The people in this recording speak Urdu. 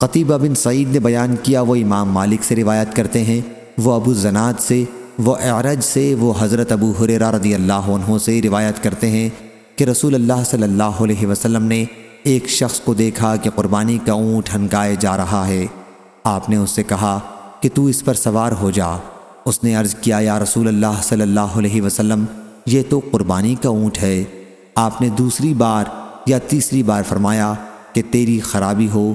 قطیبہ بن سعید نے بیان کیا، وہ امام مالک سے روایت کرتے ہیں۔ وہ ابو زناد سے، وہ اعرج سے، وہ حضرت ابو حریرہ رضی اللہ عنہ سے روایت کرتے ہیں کہ رسول اللہ صلی اللہ علیہ وسلم نے ایک شخص کو دیکھا کہ قربانی کا اونٹ ہنکائے جا رہا ہے۔ آپ نے اس سے کہا کہ تو اس پر سوار ہو جا۔ اس نے عرض کیا، یا رسول اللہ صلی اللہ علیہ وسلم، یہ تو قربانی کا اونٹ ہے۔ آپ نے دوسری بار یا تیسری بار فرمایا کہ تیری خرابی ہو